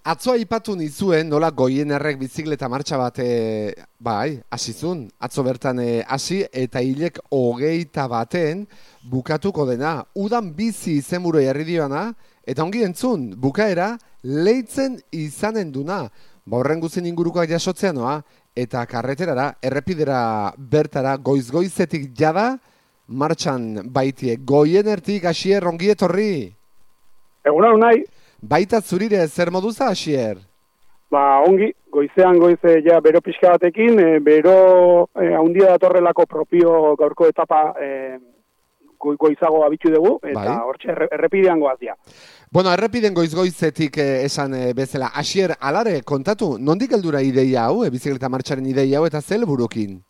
Atzoa ipatu nizuen, nola goien errek bizikleta martxa bat, e, bai, asizun, atzo bertan e, hasi eta hilek hogeita baten bukatuko dena. Udan bizi izenburu jarri dioana, eta ongi entzun, bukaera, leitzen izanen duna. Ba horren guzin ingurukoak jasotzea noa, eta karreterara, errepidera bertara, goiz-goizetik jada, martxan baitie. Goien ertik, asier, ongi etorri? Egun nahi. Baita zurire, zer moduza, asier? Ba, ongi, goizean goize ja bero pixka batekin, e, bero e, haundia datorrelako propio gaurko etapa e, goizago abitu dugu, eta bai. hortxe errepidean goazia. Bueno, errepiden goiz-goizetik eh, esan eh, bezala. Asier, alare, kontatu, nondik heldura ideia hau, eh, bizikleta martxaren ideia hau, eta zel burukin?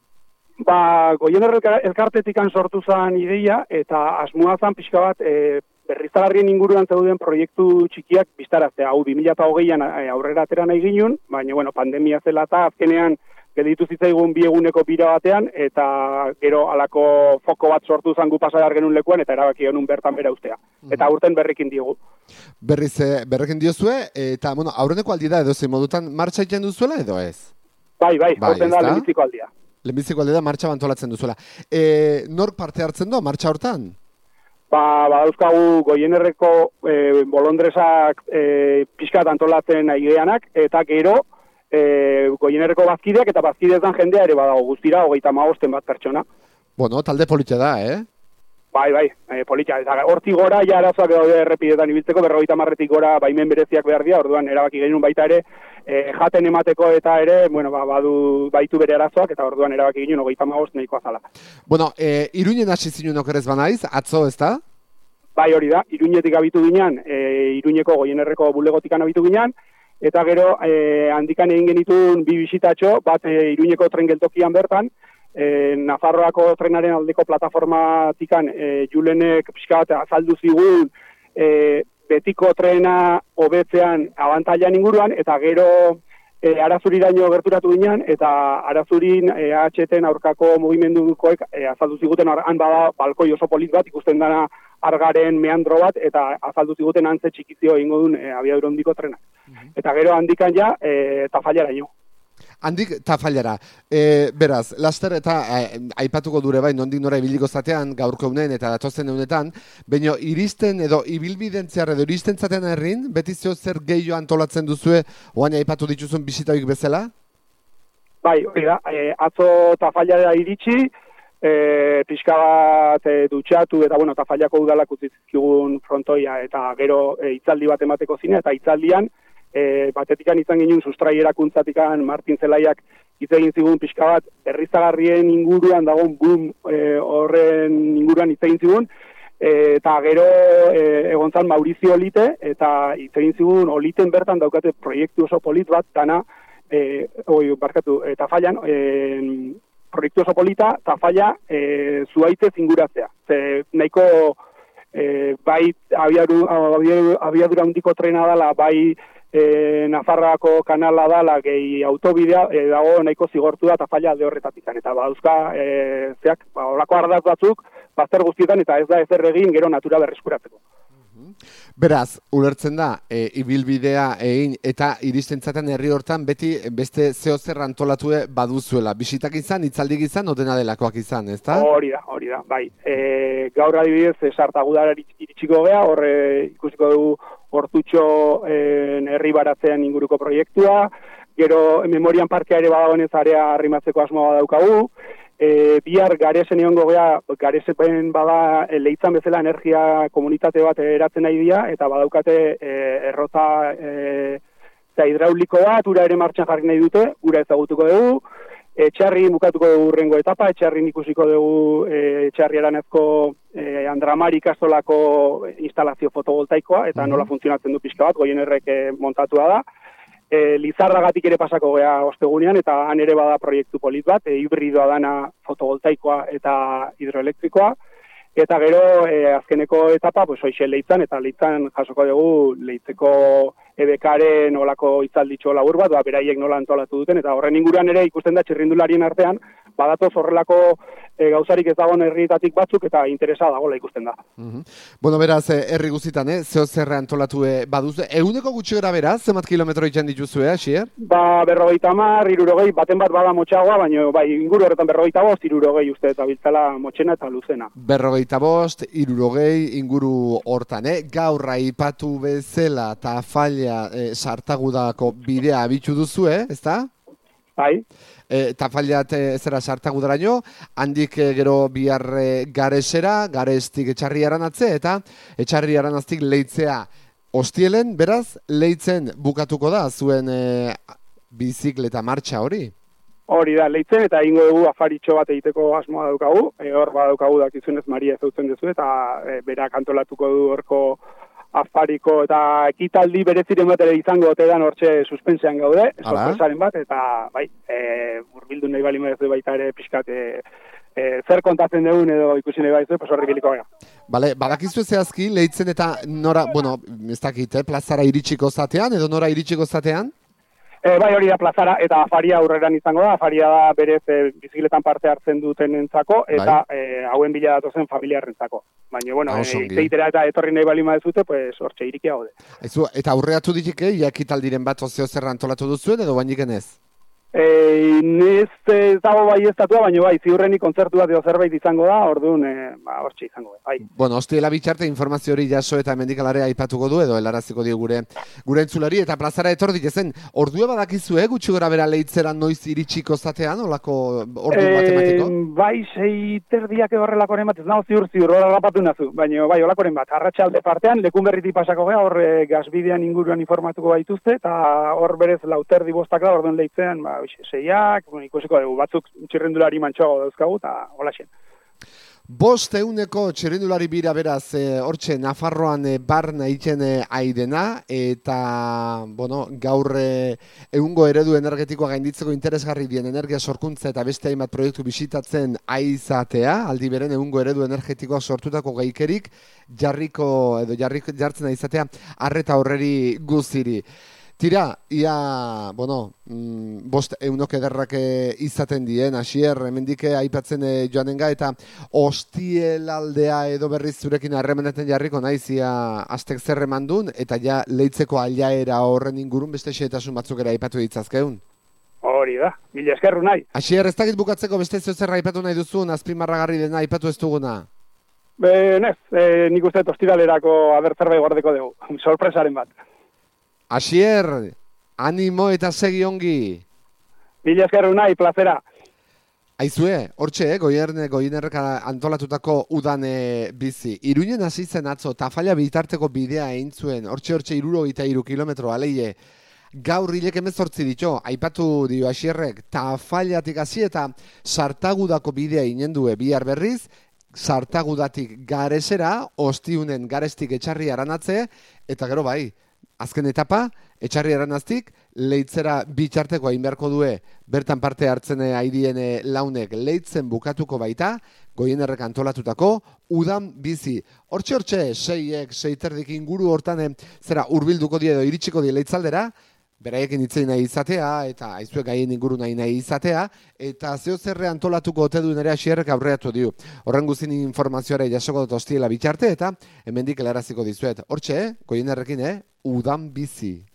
Ba, goien elkartetik sortu zen ideia, eta asmoa zen pixka bat, e, berriztagarrien inguruan zeuden proiektu txikiak biztaraztea. Hau, 2008an aurrera atera nahi ginen, baina, bueno, pandemia zela eta azkenean, gelditu zitzaigun bi eguneko bira batean, eta gero alako foko bat sortu zangu pasar genuen lekuan, eta erabaki honun bertan bera ustea. Mhm. Eta aurten berrikin diogu. Berriz, eh, berrikin diozue, eta, bueno, aurreneko aldi da edo zein modutan martxa iten duzuela edo ez? Bai, bai, bai aurten da lehenbiziko aldia. Lehenbiziko aldia martxa bantolatzen duzuela. E, nork parte hartzen du, martxa hortan? Ba, ba dauzkagu goienerreko e, bolondresak e, pixkat antolatzen aigeanak, eta gero, e, goienerreko bazkideak eta bazkideetan jendea ere badago guztira, hogeita maosten bat pertsona. Bueno, talde politxe da, eh? Bai, bai, e, politxa. Horti gora, ja arazoak daude errepidetan ibiltzeko, berrogeita marretik gora baimen bereziak behar dira, orduan erabaki genuen baita ere, e, jaten emateko eta ere, bueno, ba, badu baitu bere arazoak, eta orduan erabaki genuen hogeita maost nahiko azala. Bueno, e, iruinen hasi zinuen okerez banaiz, atzo ez da? Bai, hori da, iruinetik abitu ginen, e, iruineko goienerreko bulegotikan abitu ginen, eta gero e, handikan egin genitun bi bisitatxo, bat e, iruñeko tren geltokian bertan, e, Nafarroako trenaren aldeko plataformatikan e, julenek pixka bat azaldu zigun e, betiko trena hobetzean abantailan inguruan, eta gero e, arazuri daño gerturatu ginen, eta arazurin e, AHT aurkako mugimendukoek e, azaldu ziguten han bada balkoi oso polit bat ikusten dana argaren meandro bat, eta azaldu ziguten antze txikizio egingo duen e, abiadura hondiko trenak. Mhm. Eta gero handikan ja, e, tafallara jo. Handik tafallara. E, beraz, laster eta e, aipatuko dure bai, nondik nora ibiliko zatean, gaurko unen eta datozen unetan, baina iristen edo ibilbidentziar edo iristen zatean errin, beti zeo zer gehiago antolatzen duzue, oain aipatu dituzun bisitaoik bezala? Bai, hori da, e, atzo tafallara iritsi, e, pixka bat e, dutxatu eta bueno, eta fallako udalak utzizkigun frontoia eta gero e, itzaldi bat emateko zine eta itzaldian e, batetikan izan ginen sustrai erakuntzatikan Martin Zelaiak hitz egin zigun pixka bat herrizagarrien inguruan dagoen boom e, horren inguruan hitz egin zigun e, eta gero e, egon zan Maurizio Olite eta hitz egin zigun Oliten bertan daukate proiektu oso polit bat dana e, oi, barkatu, eta fallan e, proiektu oso polita, eta falla e, zuaitez inguratzea. Ze, nahiko e, bai abiadura, abiadura hundiko trena dela, bai e, Nafarroako kanala dala, gehi autobidea, e, dago nahiko zigortu da, eta falla alde horretatik. Eta badauzka, e, zeak, ba, olako ardaz batzuk, bazter guztietan, eta ez da ezer egin gero natura berreskuratzeko. Beraz, ulertzen da, e, ibilbidea egin eta iristen zaten herri hortan beti beste zeo zer antolatue baduzuela. Bisitak izan, itzaldik izan, odena delakoak izan, ez da? Hori da, hori da, bai. E, gaur adibidez, sartagudara iritsiko gea, horre ikusiko dugu hortutxo herri baratzean inguruko proiektua, gero memorian parkea ere badagoenez area arrimatzeko asmoa badaukagu, e, bihar garesen egon gogea, garesen bada e, lehitzan bezala energia komunitate bat eratzen nahi dira, eta badaukate e, errota e, za hidrauliko bat, ura ere martxan jarri nahi dute, ura ezagutuko dugu, etxarri bukatuko dugu rengo etapa, etxarri ikusiko dugu e, etxarri eranezko e, Andramari kastolako instalazio fotovoltaikoa, eta nola funtzionatzen du pixka bat, goien errek e, montatua da, e, lizarragatik ere pasako gea ostegunean, eta han ere bada proiektu polit bat, e, hibridoa dana fotovoltaikoa eta hidroelektrikoa, eta gero e, azkeneko etapa, pues, hoxe leitzan, eta leitzan jasoko dugu leitzeko ebekaren olako itzalditxo labur bat, ba, beraiek nola antolatu duten, eta horren inguruan ere ikusten da txirrindularien artean, badatoz horrelako e, gauzarik ez dagoen herrietatik batzuk eta interesa dagoela ikusten da. Mm Bueno, beraz, eh, herri guztitan, eh? zeo zerre antolatu e, baduzu. Eguneko gutxi gara beraz, zemat kilometro itxan dituzu, eh? Ba, berrogeita mar, irurogei, baten bat bada motxagoa, baina bai, inguru horretan berrogeita bost, irurogei uste eta biltzala motxena eta luzena. Berrogeita bost, irurogei, inguru hortan, eh? Gaurra ipatu bezala eta falia e, sartagudako bidea abitxu duzu, eh? Ez da? Bai. E, tafaliat e, zera sartagudaraino, handik e, gero bihar e, garesera, garestik etxarri aranatze, eta etxarri aranaztik leitzea ostielen, beraz, leitzen bukatuko da, zuen e, bizikleta martxa hori? Hori da, leitzen eta ingo dugu afaritxo bat egiteko asmoa daukagu, e, hor badaukagu dakizunez Maria zautzen duzu, eta e, berak antolatuko du horko afariko eta ekitaldi bereziren bat ere izango ote da hortxe suspensean gaude, sorpresaren bat, eta bai, e, urbildu nahi bali medezu baita ere pixkat e, e, zer kontatzen dugun edo ikusi nahi baizu, pues horri biliko gara. Bale, badakizu zehazki, lehitzen eta nora, bueno, ez dakit, eh, plazara iritsiko zatean, edo nora iritsiko zatean? E, bai hori da plazara eta afaria aurreran izango da, afaria da berez e, bizikletan parte hartzen duten entzako, bai. eta bai. e, hauen bila datozen familiarrentzako. Baina, bueno, e, eta etorri nahi bali madetzute, pues, hortxe irikia gode. eta aurreatu ditike, jakitaldiren bat ozio zerra antolatu duzuen, edo bainiken ez? E, Nez ez dago bai estatua, baina bai, ziurreni kontzertu bat zerbait izango da, orduan, e, ba, hortxe izango da, bai. Bueno, hostiela bitxarte informazio hori jaso eta mendikalarea aipatuko du, edo helaraziko dio gure gure entzulari, eta plazara etor ezen, ordua badakizu, eh, gutxi gora bera leitzera noiz iritsiko zatean, olako ordu e, matematiko? Bai, sei terdiak horrelako bat, ez nago ziur ziur, hori rapatu nazu, baina bai, olakoren bat, arratsalde partean, lekun berriti pasako gea, hor e, gazbidean inguruan informatuko baituzte, eta hor berez lauterdi bostak da, orduan leitzean, ba, seiak, bueno, ikusiko dugu, batzuk txirrendulari mantxoago dauzkagu, eta hola xen. Bost euneko txirrendulari bira beraz, e, hortxe, Nafarroan e, barna itxen e, aidena, eta, bueno, gaur e, egungo eredu energetikoa gainditzeko interesgarri dien energia sorkuntza eta beste hainbat proiektu bisitatzen aizatea, aldi beren egungo eredu energetikoa sortutako gaikerik, jarriko, edo jarriko jartzen aizatea, arreta horreri guziri. Tira, ia, bueno, mm, bost eunok ederrak eh, izaten dien, asier, emendike aipatzen e, joanenga, eta aldea edo berriz zurekin harremenetan jarriko naiz, ia aztek zerre mandun, eta ja leitzeko aliaera horren ingurun beste xeetasun batzuk ere aipatu ditzazkeun. Hori da, mila eskerru nahi. Asier, ez dakit bukatzeko beste zerra aipatu nahi duzun, azpimarragarri dena aipatu ez duguna? Be, nez, e, nik uste tostidalerako abertzerbait guardeko dugu, sorpresaren bat. Asier, animo eta segi ongi. Mila eskerru nahi, plazera. Aizue, hortxe, eh, goierne, goienerreka antolatutako udane bizi. Iruinen hasi zen atzo, tafalla bitarteko bidea egin zuen, hortxe, hortxe, iruro eta iru kilometro, aleie. Gaur hilek emezortzi ditu, aipatu dio asierrek, tafallatik hasi eta sartagudako bidea inendue bihar berriz, sartagudatik garesera, ostiunen garestik etxarri aranatze, eta gero bai, azken etapa, etxarri eranaztik, leitzera bitxarteko hain beharko due, bertan parte hartzen haidien launek leitzen bukatuko baita, goien errek antolatutako, udan bizi. Hortxe hortxe, seiek, seiterdik inguru hortan, zera, urbilduko die edo iritsiko die leitzaldera, beraiekin itzei nahi izatea, eta aizuek gaien inguru nahi nahi izatea, eta zeo zerre antolatuko ote duen ere asierrek aurreatu dio. Horren guztin informazioare jasoko dut ostiela bitxarte, eta hemendik helaraziko dizuet. Hortxe, goien errekin, eh? udan bizi.